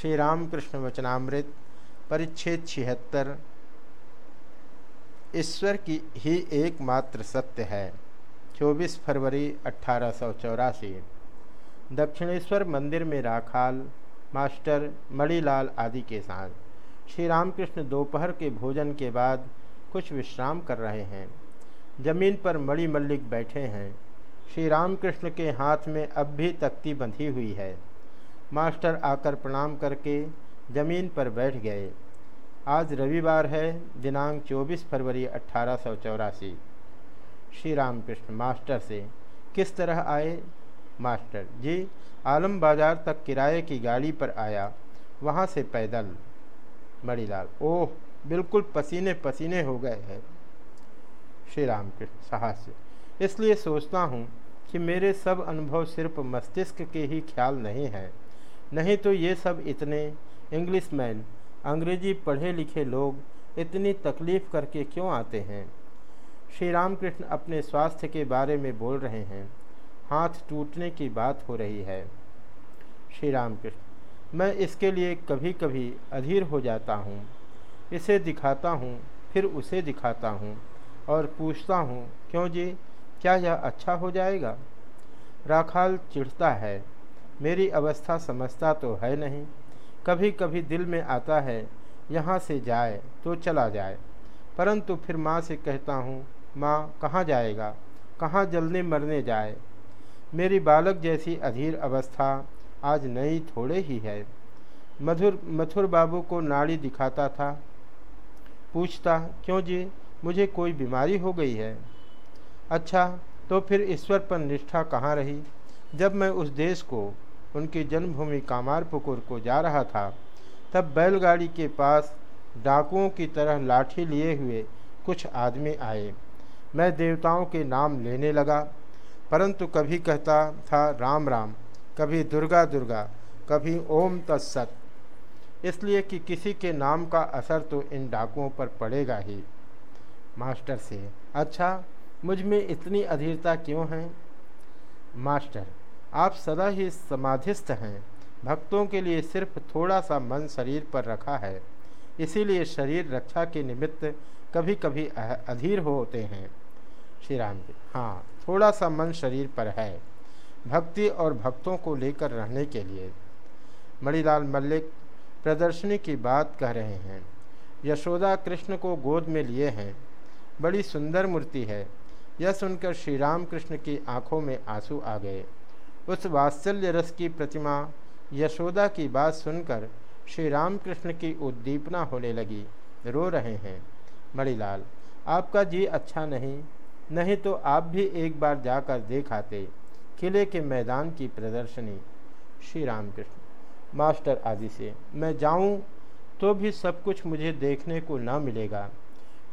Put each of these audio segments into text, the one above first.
श्री रामकृष्ण वचनामृत, परिच्छेद छिहत्तर। ईश्वर की ही एकमात्र सत्य है 24 फरवरी अट्ठारह दक्षिणेश्वर मंदिर में राखाल, मास्टर मणिलाल आदि के साथ श्री रामकृष्ण दोपहर के भोजन के बाद कुछ विश्राम कर रहे हैं। ज़मीन पर मणि मल्लिक बैठे हैं। श्री रामकृष्ण के हाथ में अब भी तख्ती बंधी हुई है। मास्टर आकर प्रणाम करके ज़मीन पर बैठ गए। आज रविवार है, दिनांक 24 फरवरी अट्ठारह श्री रामकृष्ण मास्टर से, किस तरह आए? मास्टर, जी, आलम बाज़ार तक किराए की गाड़ी पर आया, वहाँ से पैदल। मणिलाल, ओह, बिल्कुल पसीने पसीने हो गए हैं। श्री राम रामकृष्ण साहस्य, इसलिए सोचता हूँ कि मेरे सब अनुभव सिर्फ़ मस्तिष्क के ही ख्याल नहीं हैं। नहीं तो ये सब इतने इंग्लिश मैन अंग्रेज़ी पढ़े लिखे लोग इतनी तकलीफ़ करके क्यों आते हैं? श्री रामकृष्ण अपने स्वास्थ्य के बारे में बोल रहे हैं। हाथ टूटने की बात हो रही है। श्री रामकृष्ण, मैं इसके लिए कभी कभी अधीर हो जाता हूँ। इसे दिखाता हूँ, फिर उसे दिखाता हूँ और पूछता हूँ, क्यों जी, क्या यह अच्छा हो जाएगा? राखाल चिढ़ता है। मेरी अवस्था समझता तो है नहीं। कभी कभी दिल में आता है, यहाँ से जाए तो चला जाए। परंतु फिर माँ से कहता हूँ, माँ, कहाँ जाएगा? कहाँ जलने मरने जाए? मेरी बालक जैसी अधीर अवस्था आज नई थोड़े ही है। मधुर, मथुर बाबू को नाड़ी दिखाता था। पूछता, क्यों जी? मुझे कोई बीमारी हो गई है? अच्छा तो फिर ईश्वर पर निष्ठा कहाँ रही? जब मैं उस देश को उनकी जन्मभूमि कामारपुकुर को जा रहा था। तब बैलगाड़ी के पास डाकुओं की तरह लाठी लिए हुए कुछ आदमी आए। मैं देवताओं के नाम लेने लगा, परंतु कभी कहता था, राम राम, कभी दुर्गा दुर्गा, कभी ओम तत्सत। इसलिए कि किसी के नाम का असर तो इन डाकुओं पर पड़ेगा ही। मास्टर से अच्छा मुझमें इतनी अधीरता क्यों है? मास्टर आप सदा ही समाधिस्थ हैं। भक्तों के लिए सिर्फ़ थोड़ा सा मन शरीर पर रखा है। इसीलिए शरीर रक्षा के निमित्त कभी कभी अधीर होते हैं। श्री राम जी हाँ थोड़ा सा मन शरीर पर है। भक्ति और भक्तों को लेकर रहने के लिए। मणिलाल मल्लिक प्रदर्शनी की बात कह रहे हैं। यशोदा कृष्ण को गोद में लिए हैं। बड़ी सुंदर मूर्ति है। यह सुनकर श्री राम कृष्ण की आँखों में आँसू आ गए। उस वात्सल्य रस की प्रतिमा यशोदा की बात सुनकर श्री राम कृष्ण की उद्दीपना होने लगी। रो रहे हैं। मणिलाल, आपका जी अच्छा नहीं नहीं तो आप भी एक बार जाकर देख आते, किले के मैदान की प्रदर्शनी। श्री राम कृष्ण मास्टर आदि से, मैं जाऊँ तो भी सब कुछ मुझे देखने को न मिलेगा।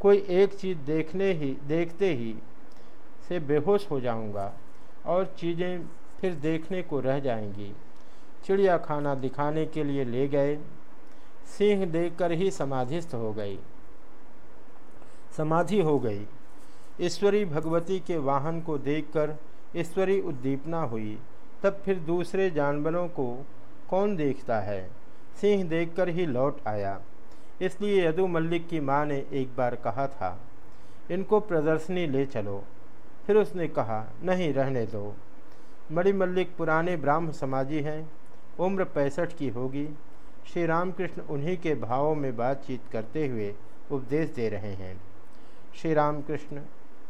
कोई एक चीज़ देखने ही, देखते ही से बेहोश हो जाऊँगा और चीज़ें फिर देखने को रह जाएँगी। चिड़िया खाना दिखाने के लिए ले गए। सिंह देखकर ही समाधिस्थ हो गई। समाधि हो गई। ईश्वरी भगवती के वाहन को देखकर ईश्वरी उद्दीपना हुई। तब फिर दूसरे जानवरों को कौन देखता है? सिंह देखकर ही लौट आया। इसलिए यदु मल्लिक की माँ ने एक बार कहा था, इनको प्रदर्शनी ले चलो। फिर उसने कहा, नहीं, रहने दो। मणि मल्लिक पुराने ब्राह्म समाजी हैं। उम्र पैंसठ की होगी। श्री रामकृष्ण उन्हीं के भावों में बातचीत करते हुए उपदेश दे रहे हैं। श्री रामकृष्ण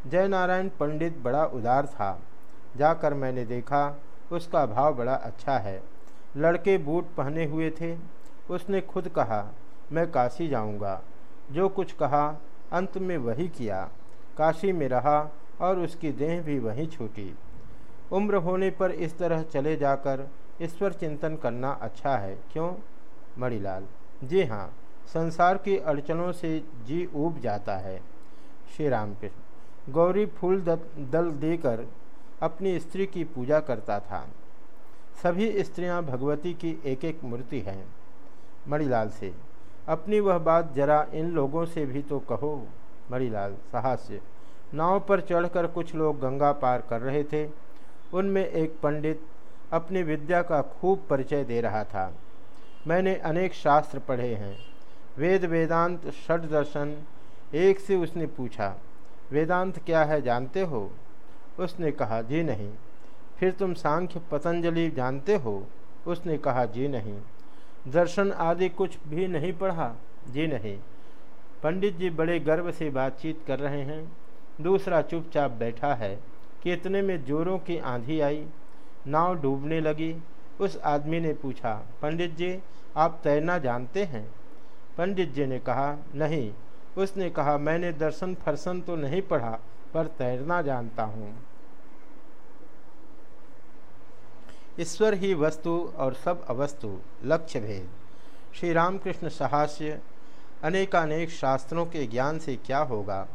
जय नारायण पंडित बड़ा उदार था। जाकर मैंने देखा, उसका भाव बड़ा अच्छा है। लड़के बूट पहने हुए थे। उसने खुद कहा, मैं काशी जाऊँगा। जो कुछ कहा, अंत में वही किया। काशी में रहा और उसकी देह भी वहीं छूटी। उम्र होने पर इस तरह चले जाकर ईश्वर चिंतन करना अच्छा है। क्यों? मणिलाल, जी हाँ संसार की अड़चनों से जी ऊब जाता है। श्री रामकृष्ण गौरी फूल दल देकर अपनी स्त्री की पूजा करता था। सभी स्त्रियाँ भगवती की एक एक मूर्ति हैं। मणिलाल से, अपनी वह बात जरा इन लोगों से भी तो कहो। मणिलाल, साहस्य, नाव पर चढ़कर कुछ लोग गंगा पार कर रहे थे। उनमें एक पंडित अपनी विद्या का खूब परिचय दे रहा था। मैंने अनेक शास्त्र पढ़े हैं। वेद, वेदांत षड दर्शन, एक से उसने पूछा, वेदांत क्या है, जानते हो? उसने कहा, जी नहीं। फिर तुम सांख्य पतंजलि जानते हो? उसने कहा, जी नहीं। दर्शन आदि कुछ भी नहीं पढ़ा? जी नहीं। पंडित जी बड़े गर्व से बातचीत कर रहे हैं। दूसरा चुपचाप बैठा है। कि इतने में जोरों की आंधी आई, नाव डूबने लगी। उस आदमी ने पूछा, पंडित जी, आप तैरना जानते हैं? पंडित जी ने कहा, नहीं। उसने कहा, मैंने दर्शन फरसन तो नहीं पढ़ा, पर तैरना जानता हूँ। ईश्वर ही वस्तु और सब अवस्तु लक्ष्य भेद श्री रामकृष्ण सहास्य, अनेकानेक शास्त्रों के ज्ञान से क्या होगा?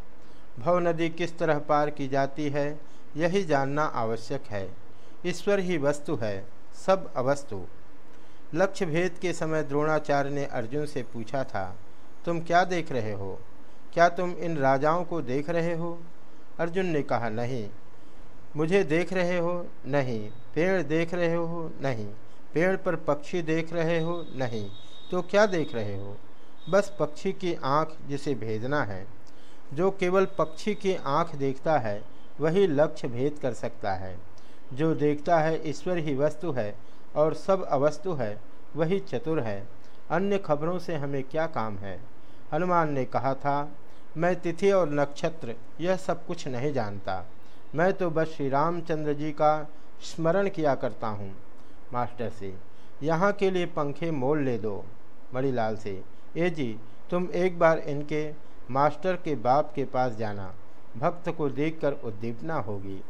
भव नदी किस तरह पार की जाती है? यही जानना आवश्यक है। ईश्वर ही वस्तु है, सब अवस्तु। लक्ष्य भेद के समय द्रोणाचार्य ने अर्जुन से पूछा था, तुम क्या देख रहे हो? क्या तुम इन राजाओं को देख रहे हो? अर्जुन ने कहा, नहीं। मुझे देख रहे हो? नहीं। पेड़ देख रहे हो? नहीं। पेड़ पर पक्षी देख रहे हो? नहीं। तो क्या देख रहे हो? बस पक्षी की आँख जिसे भेजना है। जो केवल पक्षी की आँख देखता है वही लक्ष्य भेद कर सकता है। जो देखता है ईश्वर ही वस्तु है और सब अवस्तु है, वही चतुर है। अन्य खबरों से हमें क्या काम है? हनुमान ने कहा था, मैं तिथि और नक्षत्र, यह सब कुछ नहीं जानता। मैं तो बस श्री रामचंद्र जी का स्मरण किया करता हूँ। मास्टर से, यहाँ के लिए पंखे मोल ले दो। मणिलाल से, ए जी, तुम एक बार इनके मास्टर के बाप के पास जाना। भक्त को देखकर उद्दीपना होगी।